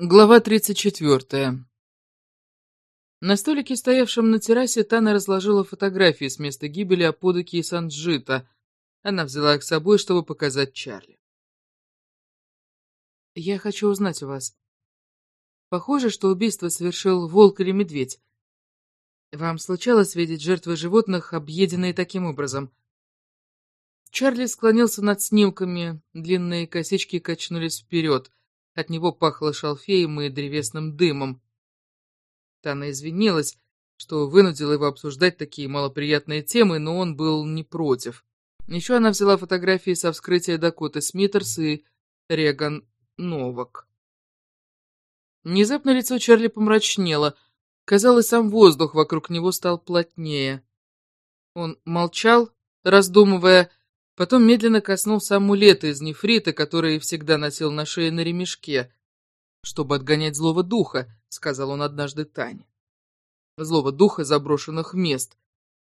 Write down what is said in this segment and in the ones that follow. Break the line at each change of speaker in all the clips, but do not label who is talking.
Глава 34. На столике, стоявшем на террасе, Тана разложила фотографии с места гибели Аподоки и Санджита. Она взяла их с собой, чтобы показать Чарли. «Я хочу узнать у вас. Похоже, что убийство совершил волк или медведь. Вам случалось видеть жертвы животных, объеденные таким образом?» Чарли склонился над снимками, длинные косички качнулись вперед — от него пахло шалфеем и древесным дымом. Тана извинилась, что вынудила его обсуждать такие малоприятные темы, но он был не против. Еще она взяла фотографии со вскрытия Дакоты Смитерс и Реган Новак. Внезапно лицо Чарли помрачнело. Казалось, сам воздух вокруг него стал плотнее. Он молчал, раздумывая, Потом медленно коснулся амулета из нефрита, который всегда носил на шее на ремешке. «Чтобы отгонять злого духа», — сказал он однажды Тане. Злого духа заброшенных мест.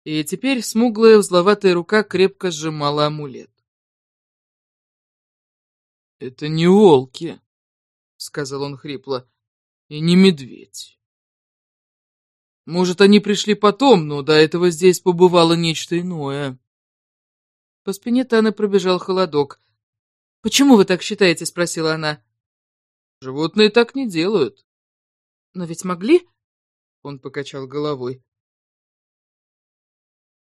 И теперь смуглая узловатая рука крепко сжимала амулет. «Это не волки», — сказал он хрипло, — «и не медведь. Может, они пришли потом, но до этого здесь побывало нечто иное». По спине Таны пробежал холодок. «Почему вы так считаете?» — спросила она. «Животные так не делают». «Но ведь могли?» — он покачал головой.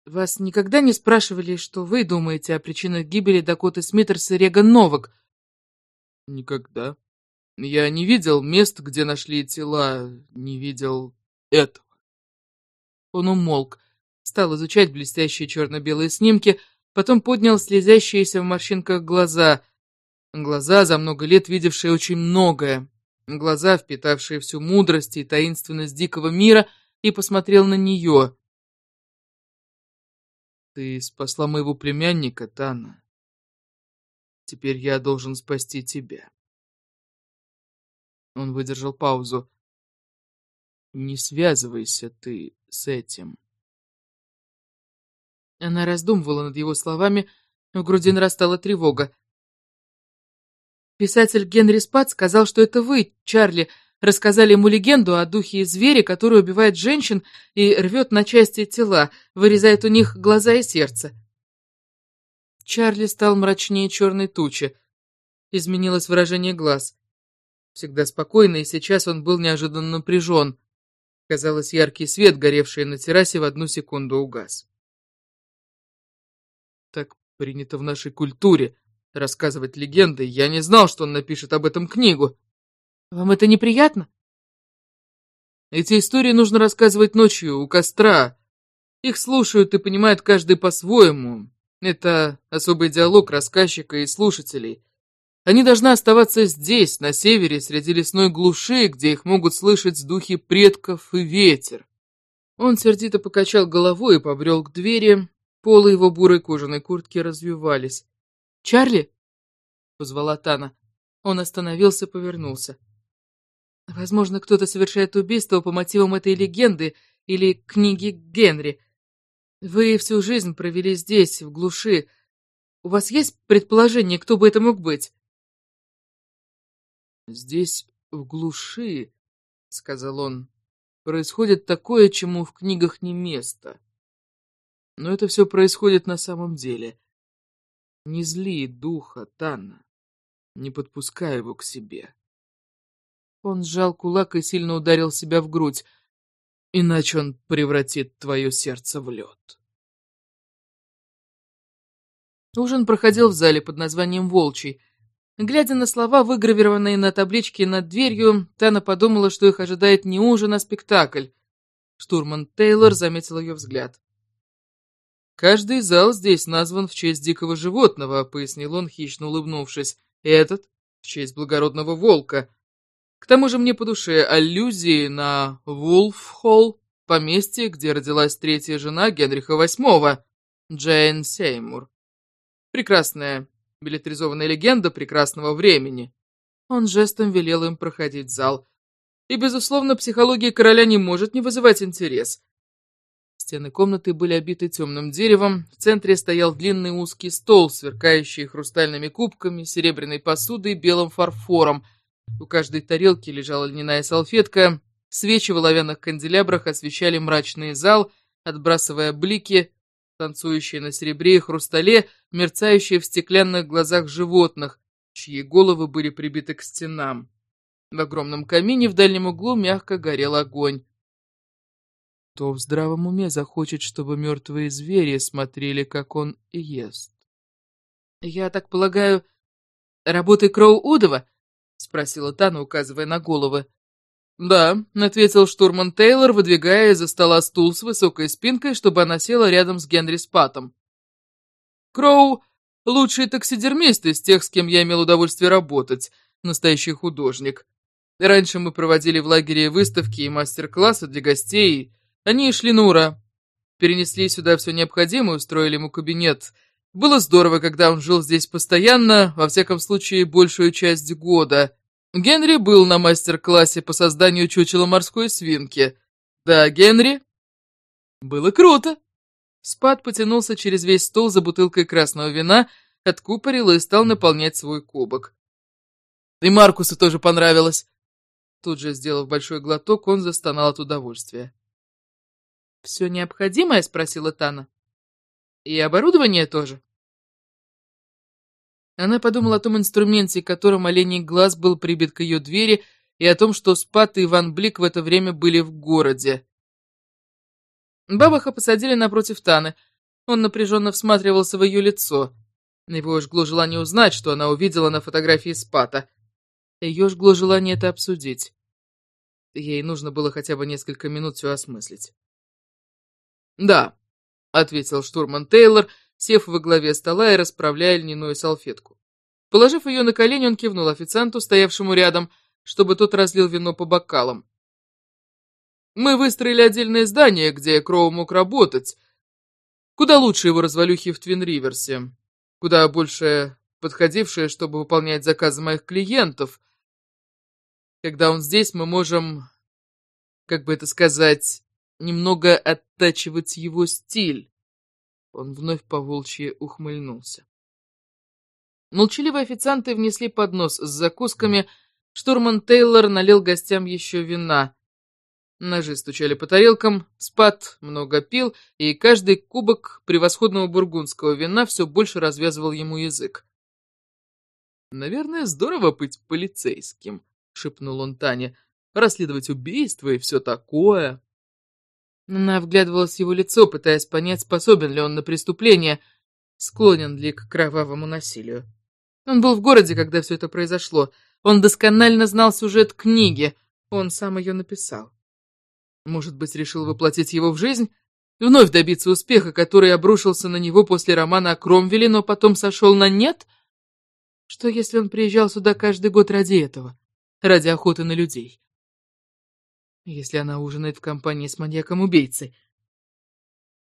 «Вас никогда не спрашивали, что вы думаете о причинах гибели Дакоты Смитерс и Реган Новак?» «Никогда. Я не видел мест, где нашли тела, не видел этого». Он умолк, стал изучать блестящие черно-белые снимки — потом поднял слезящиеся в морщинках глаза. Глаза, за много лет видевшие очень многое. Глаза, впитавшие всю мудрость и таинственность дикого мира, и посмотрел на нее. «Ты спасла моего племянника, Тана. Теперь я должен спасти тебя». Он выдержал паузу. «Не связывайся ты с этим». Она раздумывала над его словами, в груди нарастала тревога. Писатель Генри Спат сказал, что это вы, Чарли, рассказали ему легенду о духе и звере, который убивает женщин и рвет на части тела, вырезает у них глаза и сердце. Чарли стал мрачнее черной тучи. Изменилось выражение глаз. Всегда спокойный, и сейчас он был неожиданно напряжен. Казалось, яркий свет, горевший на террасе, в одну секунду угас. Принято в нашей культуре рассказывать легенды. Я не знал, что он напишет об этом книгу. Вам это неприятно? Эти истории нужно рассказывать ночью, у костра. Их слушают и понимают каждый по-своему. Это особый диалог рассказчика и слушателей. Они должны оставаться здесь, на севере, среди лесной глуши, где их могут слышать духи предков и ветер. Он сердито покачал головой и побрел к двери, Полы его бурой кожаной куртки развивались. «Чарли?» — позвала Тана. Он остановился, повернулся. «Возможно, кто-то совершает убийство по мотивам этой легенды или книги Генри. Вы всю жизнь провели здесь, в глуши. У вас есть предположение, кто бы это мог быть?» «Здесь, в глуши», — сказал он, — «происходит такое, чему в книгах не место». Но это все происходит на самом деле. Не зли духа, Танна. Не подпускай его к себе. Он сжал кулак и сильно ударил себя в грудь. Иначе он превратит твое сердце в лед. Ужин проходил в зале под названием «Волчий». Глядя на слова, выгравированные на табличке над дверью, Тана подумала, что их ожидает не ужин, а спектакль. Штурман Тейлор заметил ее взгляд. «Каждый зал здесь назван в честь дикого животного», — пояснил он, хищно улыбнувшись. «Этот — в честь благородного волка. К тому же мне по душе аллюзии на Вулфхолл, поместье, где родилась третья жена Генриха VIII, Джейн Сеймур. Прекрасная билетризованная легенда прекрасного времени». Он жестом велел им проходить зал. И, безусловно, психология короля не может не вызывать интерес. Стены комнаты были обиты темным деревом, в центре стоял длинный узкий стол, сверкающий хрустальными кубками, серебряной посудой и белым фарфором. У каждой тарелки лежала льняная салфетка, свечи в оловянных канделябрах освещали мрачный зал, отбрасывая блики, танцующие на серебре и хрустале, мерцающие в стеклянных глазах животных, чьи головы были прибиты к стенам. В огромном камине в дальнем углу мягко горел огонь. Кто в здравом уме захочет, чтобы мертвые звери смотрели, как он ест? «Я так полагаю, работы Кроу-Удова?» — спросила Тана, указывая на головы. «Да», — ответил штурман Тейлор, выдвигая из-за стола стул с высокой спинкой, чтобы она села рядом с Генри Спатом. «Кроу — лучший таксидермист из тех, с кем я имел удовольствие работать, настоящий художник. Раньше мы проводили в лагере выставки и мастер-классы для гостей, они шли на ура. Перенесли сюда все необходимое, устроили ему кабинет. Было здорово, когда он жил здесь постоянно, во всяком случае, большую часть года. Генри был на мастер-классе по созданию чучела морской свинки. Да, Генри? Было круто. Спад потянулся через весь стол за бутылкой красного вина, откупорил и стал наполнять свой кубок. И Маркусу тоже понравилось. Тут же, сделав большой глоток, он застонал от удовольствия. «Все необходимое?» — спросила Тана. «И оборудование тоже?» Она подумала о том инструменте, которым оленей глаз был прибит к ее двери, и о том, что Спат и Иван Блик в это время были в городе. Бабаха посадили напротив Таны. Он напряженно всматривался в ее лицо. Его жгло желание узнать, что она увидела на фотографии Спата. Ее жгло желание это обсудить. Ей нужно было хотя бы несколько минут все осмыслить. «Да», — ответил штурман Тейлор, сев во главе стола и расправляя льняную салфетку. Положив ее на колени, он кивнул официанту, стоявшему рядом, чтобы тот разлил вино по бокалам. «Мы выстроили отдельное здание, где Кроу мог работать. Куда лучше его развалюхи в Твин-Риверсе. Куда больше подходившее, чтобы выполнять заказы моих клиентов. Когда он здесь, мы можем, как бы это сказать, немного оттачивать его стиль. Он вновь по-волчьи ухмыльнулся. Молчаливые официанты внесли поднос с закусками. Штурман Тейлор налил гостям еще вина. Ножи стучали по тарелкам, спад много пил, и каждый кубок превосходного бургундского вина все больше развязывал ему язык. «Наверное, здорово быть полицейским», — шепнул он Тане, — «расследовать убийство и все такое». Она вглядывалась в его лицо, пытаясь понять, способен ли он на преступление, склонен ли к кровавому насилию. Он был в городе, когда все это произошло. Он досконально знал сюжет книги. Он сам ее написал. Может быть, решил воплотить его в жизнь? Вновь добиться успеха, который обрушился на него после романа о Кромвеле, но потом сошел на нет? Что, если он приезжал сюда каждый год ради этого? Ради охоты на людей? Если она ужинает в компании с маньяком-убийцей.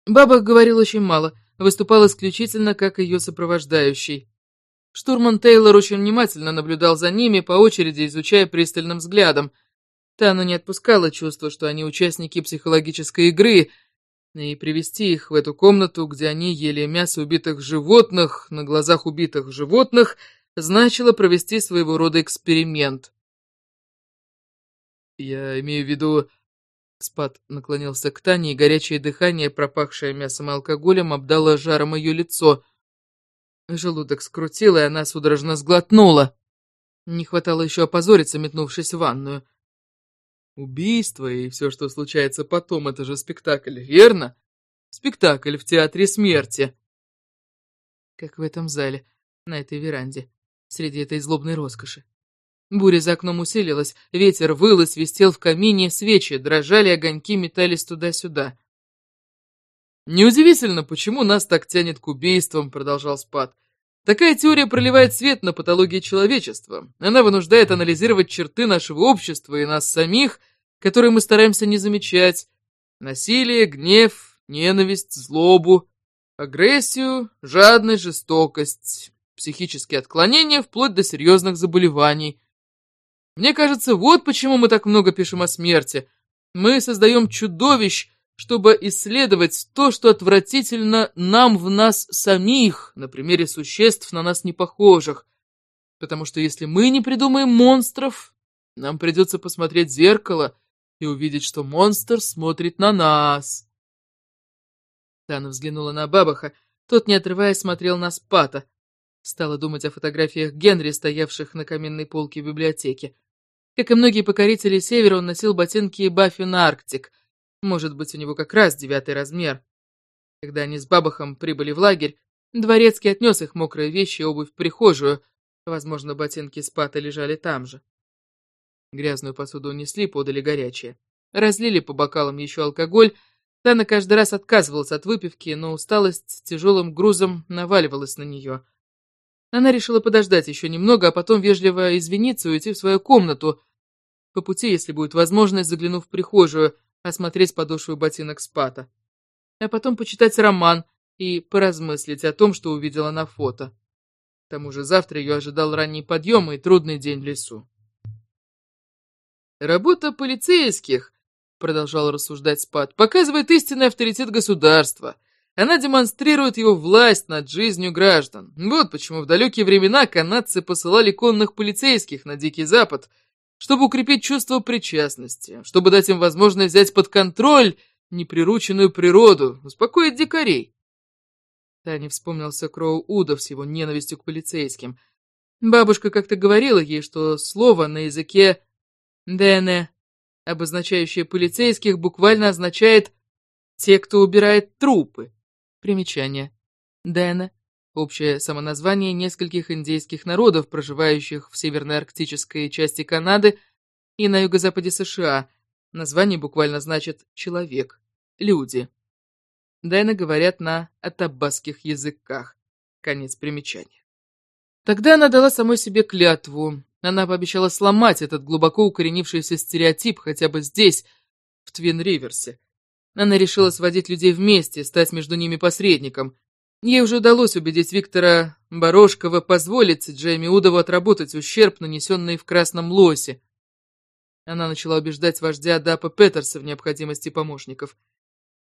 Баба говорил очень мало, выступал исключительно как ее сопровождающий. Штурман Тейлор очень внимательно наблюдал за ними, по очереди изучая пристальным взглядом. Тану не отпускало чувство, что они участники психологической игры, и привести их в эту комнату, где они ели мясо убитых животных на глазах убитых животных, значило провести своего рода эксперимент. Я имею в виду... Спад наклонился к Тане, и горячее дыхание, пропахшее мясом и алкоголем, обдало жаром ее лицо. Желудок скрутило, и она судорожно сглотнула. Не хватало еще опозориться, метнувшись в ванную. Убийство и все, что случается потом, это же спектакль, верно? Спектакль в театре смерти. Как в этом зале, на этой веранде, среди этой злобной роскоши. Буря за окном усилилась, ветер выл и свистел в камине, свечи дрожали, огоньки метались туда-сюда. «Неудивительно, почему нас так тянет к убийствам», — продолжал Спад. «Такая теория проливает свет на патологии человечества. Она вынуждает анализировать черты нашего общества и нас самих, которые мы стараемся не замечать. Насилие, гнев, ненависть, злобу, агрессию, жадность, жестокость, психические отклонения вплоть до серьезных заболеваний». Мне кажется, вот почему мы так много пишем о смерти. Мы создаем чудовищ, чтобы исследовать то, что отвратительно нам в нас самих, на примере существ, на нас не похожих. Потому что если мы не придумаем монстров, Нам придется посмотреть в зеркало и увидеть, что монстр смотрит на нас. Тана взглянула на Бабаха. Тот, не отрываясь, смотрел на Спата. Стала думать о фотографиях Генри, стоявших на каменной полке в библиотеке. Как и многие покорители Севера, он носил ботинки Баффи на Арктик. Может быть, у него как раз девятый размер. Когда они с Бабахом прибыли в лагерь, дворецкий отнес их мокрые вещи и обувь в прихожую. Возможно, ботинки Спата лежали там же. Грязную посуду унесли, подали горячее. Разлили по бокалам еще алкоголь, Тана каждый раз отказывалась от выпивки, но усталость тяжелым грузом наваливалась на нее. Она решила подождать еще немного, а потом вежливо извиниться и уйти в свою комнату. По пути, если будет возможность, заглянув в прихожую, осмотреть подошву ботинок спата. А потом почитать роман и поразмыслить о том, что увидела на фото. К тому же завтра ее ожидал ранний подъем и трудный день в лесу. Работа полицейских продолжал рассуждать Спад, показывает истинный авторитет государства. Она демонстрирует его власть над жизнью граждан. Вот почему в далекие времена канадцы посылали конных полицейских на Дикий Запад, чтобы укрепить чувство причастности, чтобы дать им возможность взять под контроль неприрученную природу, успокоить дикарей. Тане вспомнился Кроу Удов с его ненавистью к полицейским. Бабушка как-то говорила ей, что слово на языке «дене» обозначающее полицейских, буквально означает «те, кто убирает трупы». Примечание. Дэна – общее самоназвание нескольких индейских народов, проживающих в северной арктической части Канады и на юго-западе США. Название буквально значит «человек», «люди». Дэна говорят на атабасских языках. Конец примечания. Тогда она дала самой себе клятву она пообещала сломать этот глубоко укоренившийся стереотип хотя бы здесь, в Твин-Риверсе. Она решила сводить людей вместе, стать между ними посредником. Ей уже удалось убедить Виктора Борошкова позволить Джейми Удову отработать ущерб, нанесенный в Красном Лосе. Она начала убеждать вождя Дапа Петерса в необходимости помощников.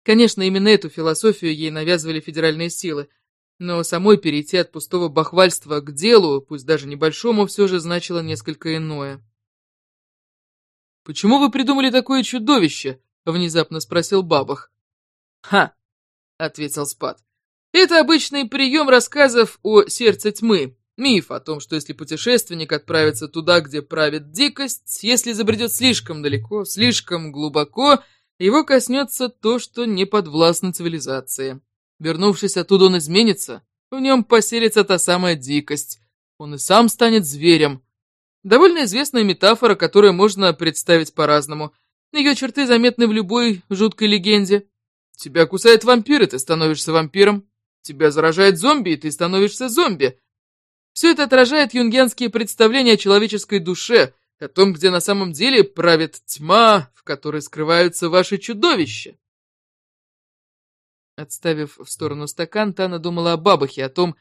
Конечно, именно эту философию ей навязывали федеральные силы. Но самой перейти от пустого бахвальства к делу, пусть даже небольшому, все же значило несколько иное. «Почему вы придумали такое чудовище?» — внезапно спросил Бабах. «Ха!» — ответил Спад. «Это обычный прием рассказов о сердце тьмы. Миф о том, что если путешественник отправится туда, где правит дикость, если забредет слишком далеко, слишком глубоко, его коснется то, что не подвластно цивилизации. Вернувшись оттуда, он изменится. В нем поселится та самая дикость. Он и сам станет зверем. Довольно известная метафора, которую можно представить по-разному. Ее черты заметны в любой жуткой легенде. Тебя кусает вампир, и ты становишься вампиром. Тебя заражает зомби, и ты становишься зомби. Все это отражает юнгенские представления о человеческой душе, о том, где на самом деле правит тьма, в которой скрываются ваши чудовища. Отставив в сторону стакан, Тана думала о бабахе, о том,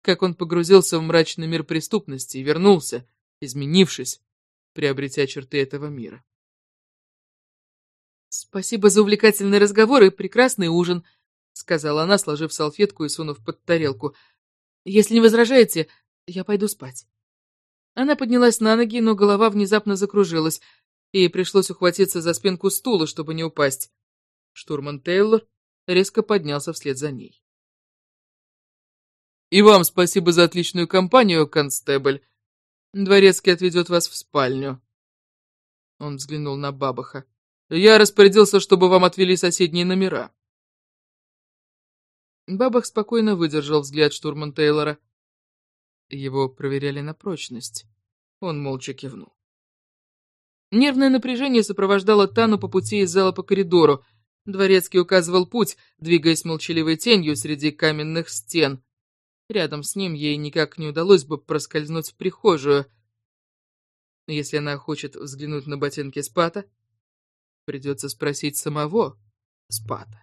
как он погрузился в мрачный мир преступности и вернулся, изменившись, приобретя черты этого мира. «Спасибо за увлекательный разговор и прекрасный ужин», — сказала она, сложив салфетку и сунув под тарелку. «Если не возражаете, я пойду спать». Она поднялась на ноги, но голова внезапно закружилась, и пришлось ухватиться за спинку стула, чтобы не упасть. Штурман Тейлор резко поднялся вслед за ней. «И вам спасибо за отличную компанию, констебль. Дворецкий отведет вас в спальню». Он взглянул на Бабаха. «Я распорядился, чтобы вам отвели соседние номера». Бабах спокойно выдержал взгляд штурман Тейлора. Его проверяли на прочность. Он молча кивнул. Нервное напряжение сопровождало Тану по пути из зала по коридору. Дворецкий указывал путь, двигаясь молчаливой тенью среди каменных стен. Рядом с ним ей никак не удалось бы проскользнуть в прихожую. Если она хочет взглянуть на ботинки Спата, придется спросить самого Спата.